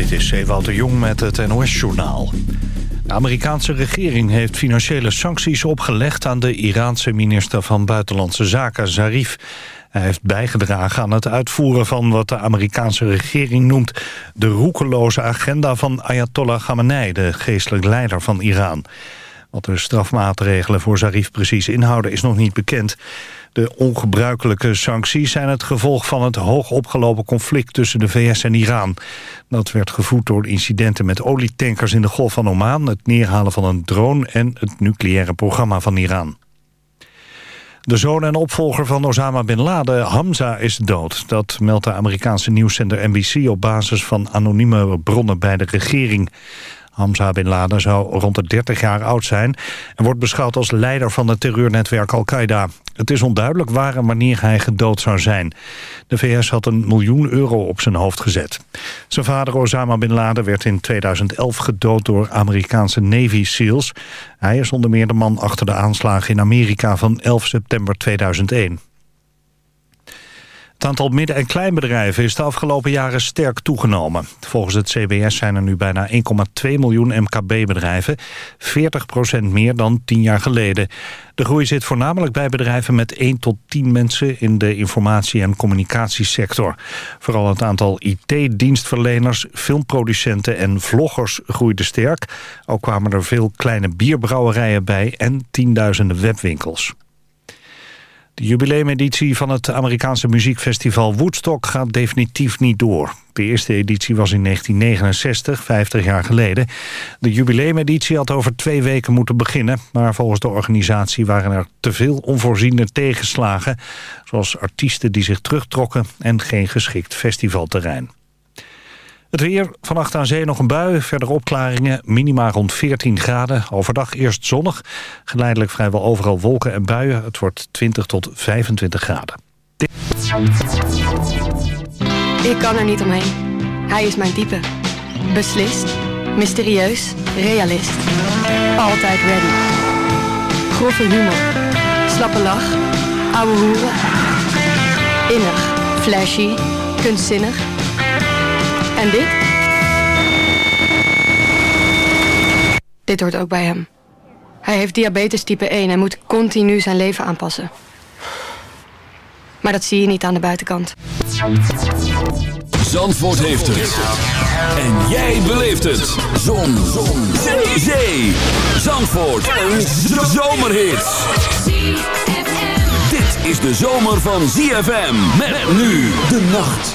Dit is Ewout de Jong met het NOS-journaal. De Amerikaanse regering heeft financiële sancties opgelegd... aan de Iraanse minister van Buitenlandse Zaken, Zarif. Hij heeft bijgedragen aan het uitvoeren van wat de Amerikaanse regering noemt... de roekeloze agenda van Ayatollah Khamenei, de geestelijk leider van Iran. Wat de strafmaatregelen voor Zarif precies inhouden is nog niet bekend... De ongebruikelijke sancties zijn het gevolg van het hoog opgelopen conflict tussen de VS en Iran. Dat werd gevoed door incidenten met olietankers in de Golf van Oman, het neerhalen van een drone en het nucleaire programma van Iran. De zoon en opvolger van Osama Bin Laden, Hamza, is dood. Dat meldt de Amerikaanse nieuwszender NBC op basis van anonieme bronnen bij de regering. Hamza Bin Laden zou rond de 30 jaar oud zijn... en wordt beschouwd als leider van het terreurnetwerk Al-Qaeda. Het is onduidelijk waar en wanneer hij gedood zou zijn. De VS had een miljoen euro op zijn hoofd gezet. Zijn vader Osama Bin Laden werd in 2011 gedood door Amerikaanse Navy SEALs. Hij is onder meer de man achter de aanslagen in Amerika van 11 september 2001. Het aantal midden- en kleinbedrijven is de afgelopen jaren sterk toegenomen. Volgens het CBS zijn er nu bijna 1,2 miljoen MKB-bedrijven, 40% meer dan 10 jaar geleden. De groei zit voornamelijk bij bedrijven met 1 tot 10 mensen in de informatie- en communicatiesector. Vooral het aantal IT-dienstverleners, filmproducenten en vloggers groeide sterk. Ook kwamen er veel kleine bierbrouwerijen bij en tienduizenden webwinkels. De jubileumeditie van het Amerikaanse muziekfestival Woodstock gaat definitief niet door. De eerste editie was in 1969, 50 jaar geleden. De jubileumeditie had over twee weken moeten beginnen... maar volgens de organisatie waren er te veel onvoorziene tegenslagen... zoals artiesten die zich terugtrokken en geen geschikt festivalterrein. Het weer, vannacht aan zee nog een bui, verder opklaringen, minima rond 14 graden. Overdag eerst zonnig, geleidelijk vrijwel overal wolken en buien. Het wordt 20 tot 25 graden. Ik kan er niet omheen. Hij is mijn type. Beslist, mysterieus, realist. Altijd ready. Grove humor, slappe lach, ouwe hoeren. Innig, flashy, kunstzinnig en dit? Dit hoort ook bij hem. Hij heeft diabetes type 1 en moet continu zijn leven aanpassen. Maar dat zie je niet aan de buitenkant. Zandvoort heeft het. En jij beleeft het. Zon. Zon. Zee. Zandvoort. Een zomerhit. Dit is de zomer van ZFM. Met nu de nacht.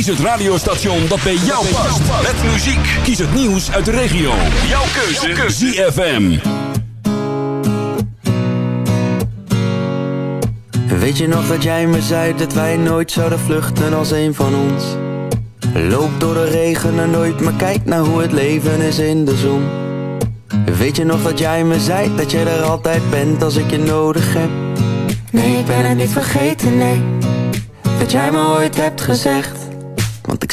Kies het radiostation dat bij jou past. Met muziek. Kies het nieuws uit de regio. Jouw keuze. ZFM. Weet je nog dat jij me zei dat wij nooit zouden vluchten als een van ons? Loop door de regen en nooit, maar kijk naar hoe het leven is in de zon. Weet je nog dat jij me zei dat je er altijd bent als ik je nodig heb? Nee, ik ben het niet vergeten, nee. Dat jij me ooit hebt gezegd.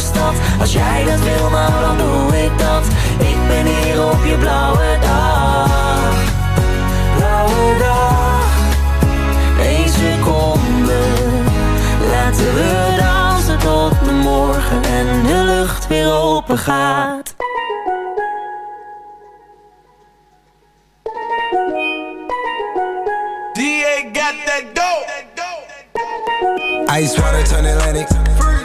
Stad. Als jij dat wil, nou dan doe ik dat. Ik ben hier op je blauwe dag. Blauwe dag. Eén seconde. Laten we dansen tot de morgen En de lucht weer open gaat. Ice water turn Atlantic.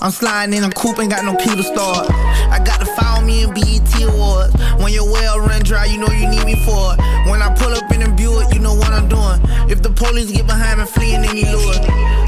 I'm sliding in a coupe, ain't got no key to start. I got to follow me in BET Awards. When your well run dry, you know you need me for it. When I pull up in a Buick, you know what I'm doing. If the police get behind me, fleeing any lure.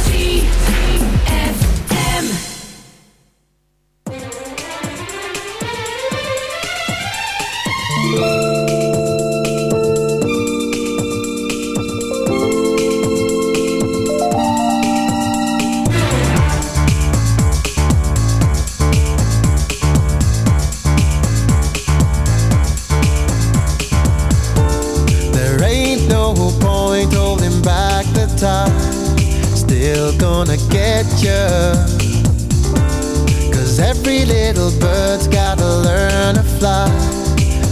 top, still gonna get you. Cause every little bird's gotta learn to fly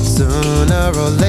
sooner or later.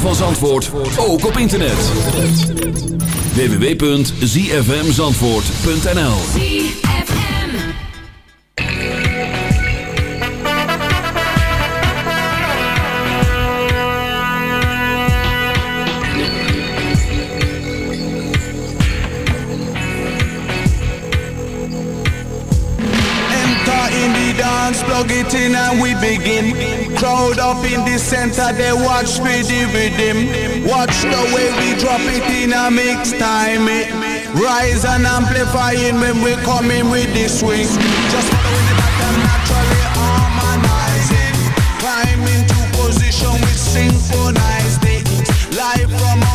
van Zandvoort ook op internet. www.zfmzandvoort.nl En in in dance, plug it in and we begin. Crowd up in the center, they watch me with him. Watch the way we drop it in a mix time. It. Rise and amplifying when we come in with the swing. Just following the pattern naturally harmonizing. Climb into position we synchronized it. Live from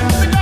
Bye.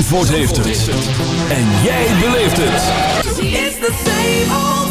Zandvoort heeft het. En jij beleeft het. It's the same old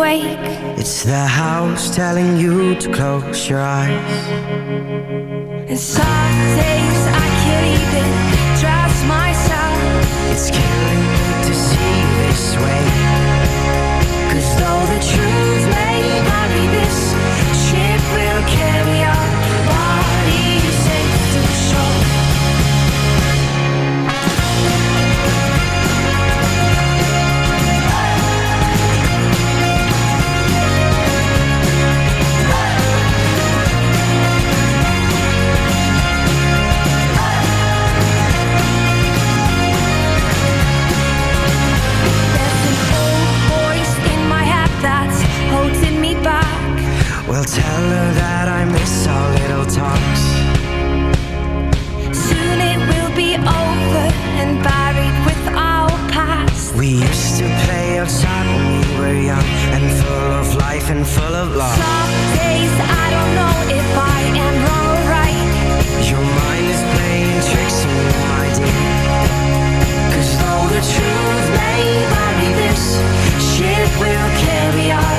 awake. It's the house telling you to close your eyes. And some days I can't even trust myself. It's killing me to see this way. Tell her that I miss our little talks. Soon it will be over and buried with our past. We used to play outside when we were young and full of life and full of love. Some days I don't know if I am wrong or right. Your mind is playing tricks on you, my dear. Cause though the truth may vary, this ship will carry our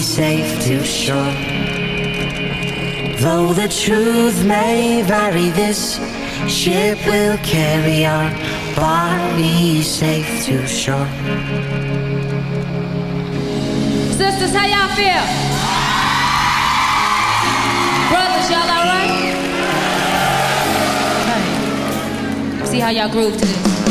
safe to shore. Though the truth may vary, this ship will carry our bodies safe to shore. Sisters, how y'all feel? Brothers, y'all alright? Okay. See how y'all groove to this.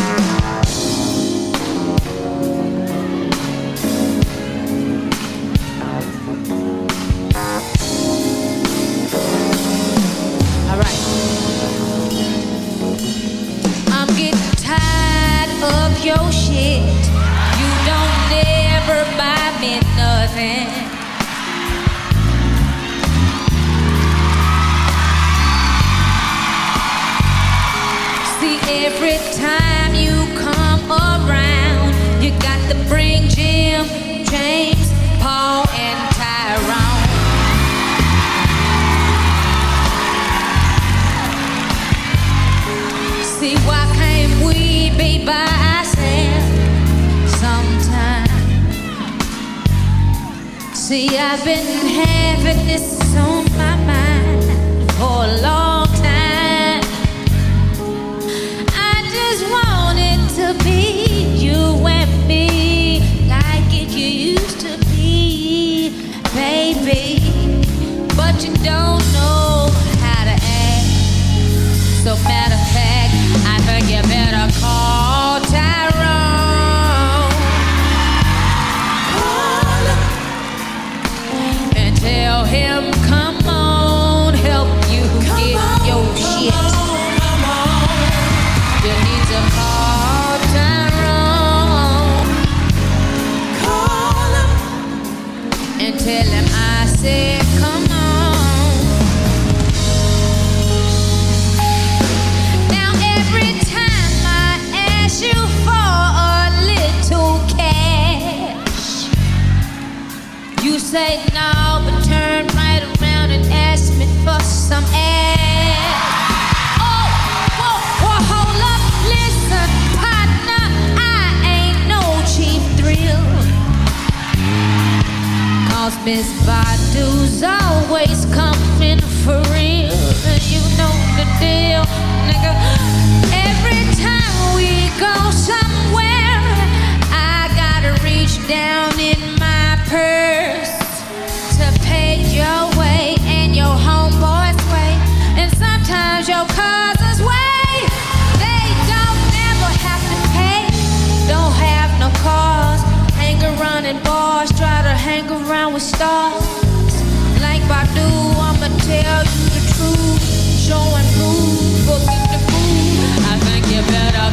tell you the truth, show and prove, forget the fool. I think you better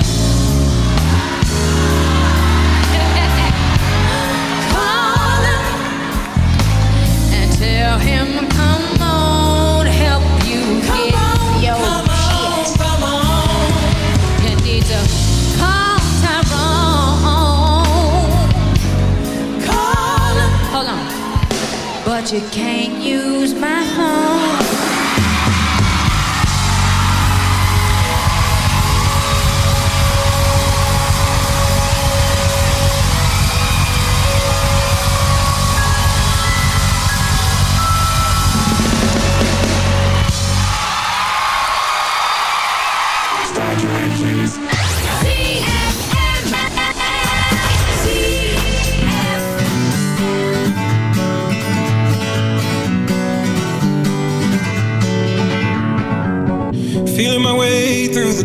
call him and tell him come on, help you get your shit. You need to call Tyrone. Hold on, but you can't use my home.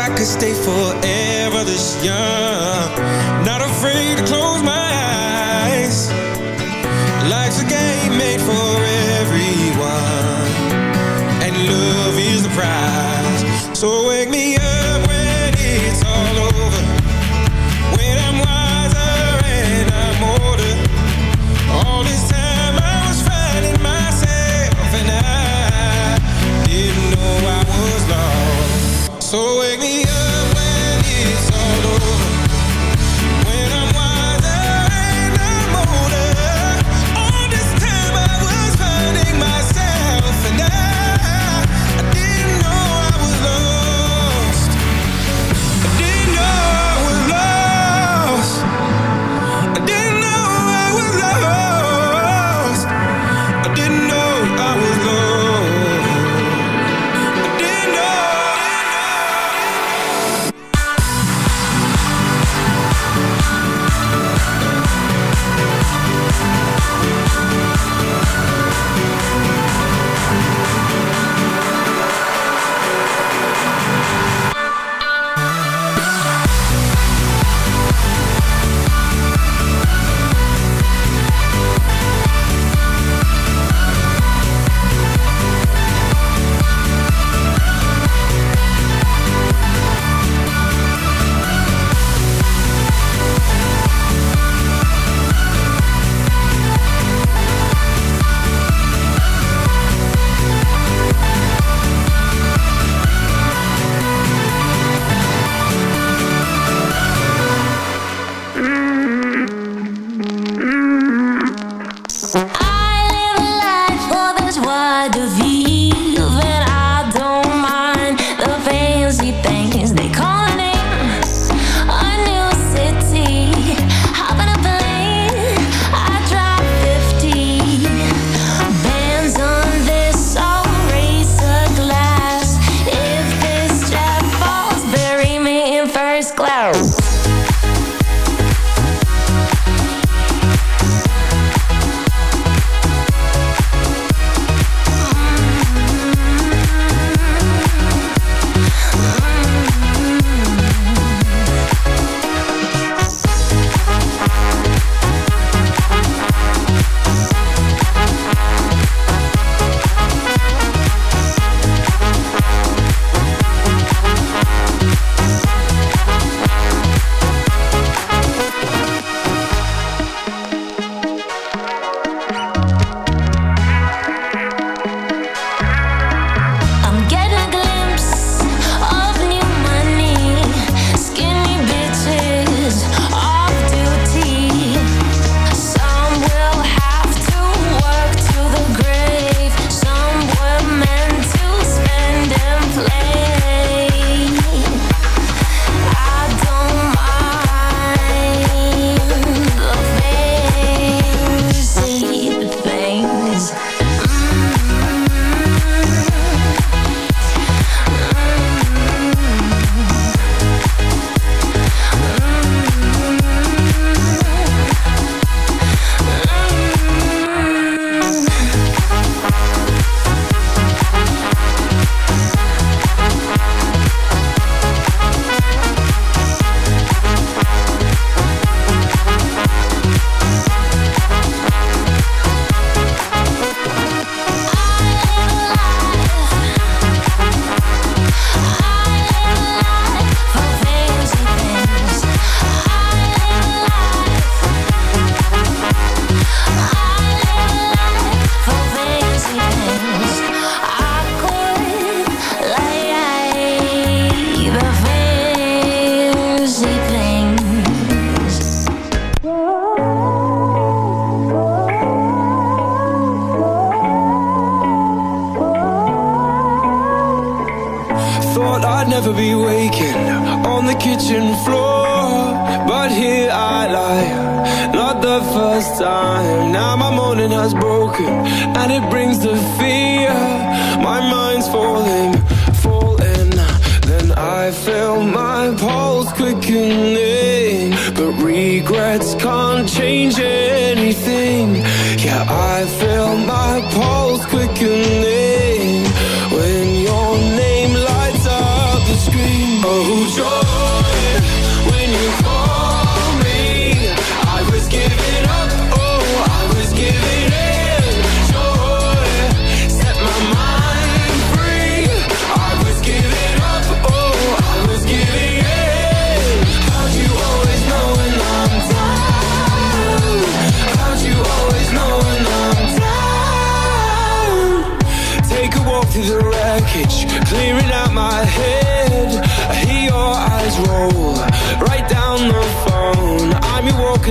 I could stay forever this young. Not afraid to close my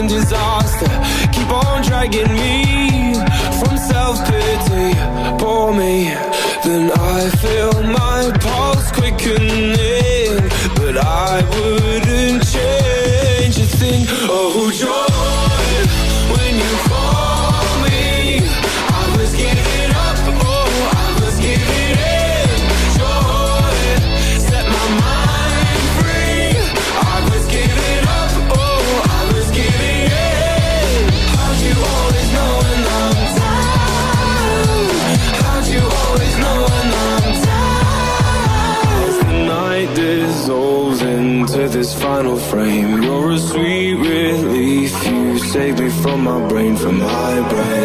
disaster. Keep on dragging me From self-pity. Pour me Then I feel my my brain from high brain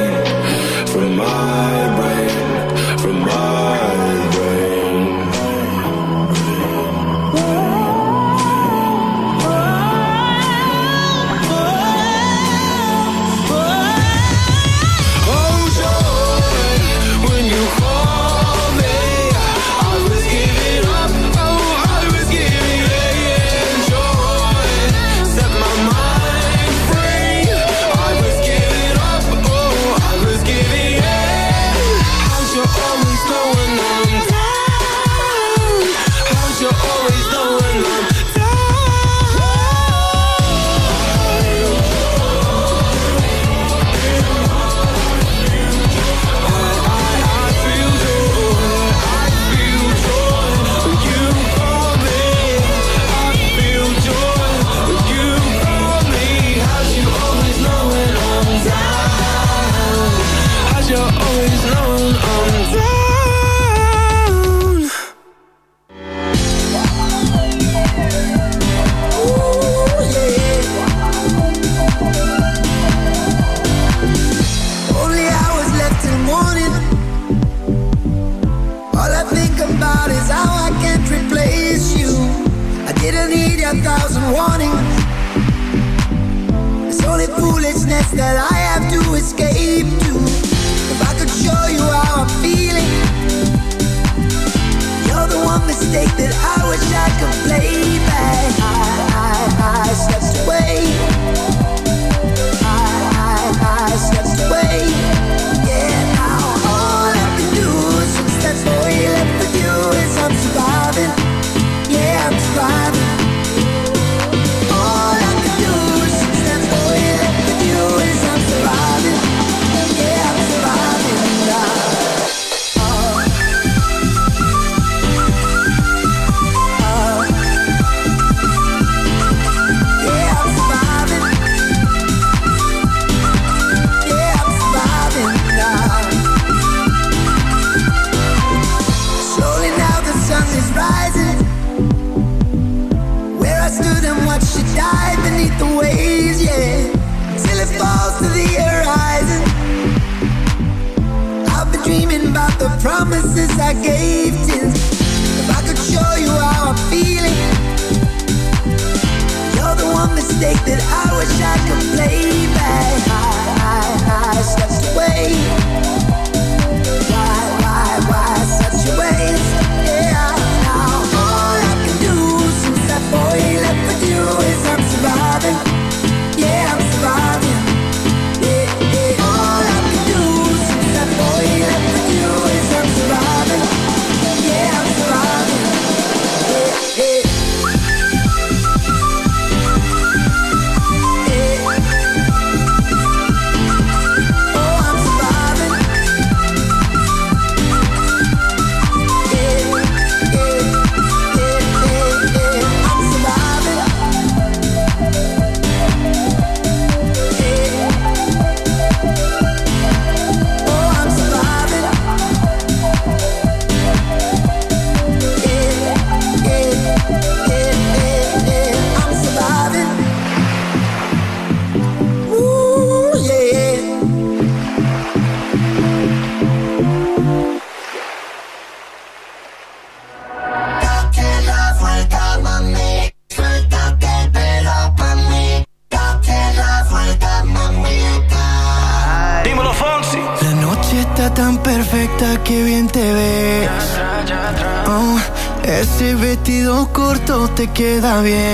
está bien.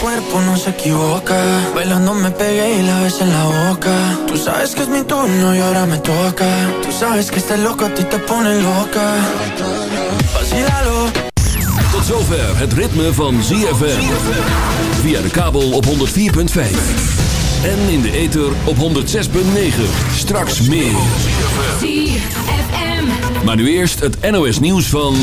cuerpo no se equivoca. Bailando me pegué y la ves en la boca. Tú sabes que es mi turno y ahora me toca. Tú sabes que este loco a ti te pone loca. Vacílalo. Tot zover het ritme van ZFM Via de kabel op 104.5 en in de ether op 106,9. Straks meer. Maar nu eerst het NOS nieuws van...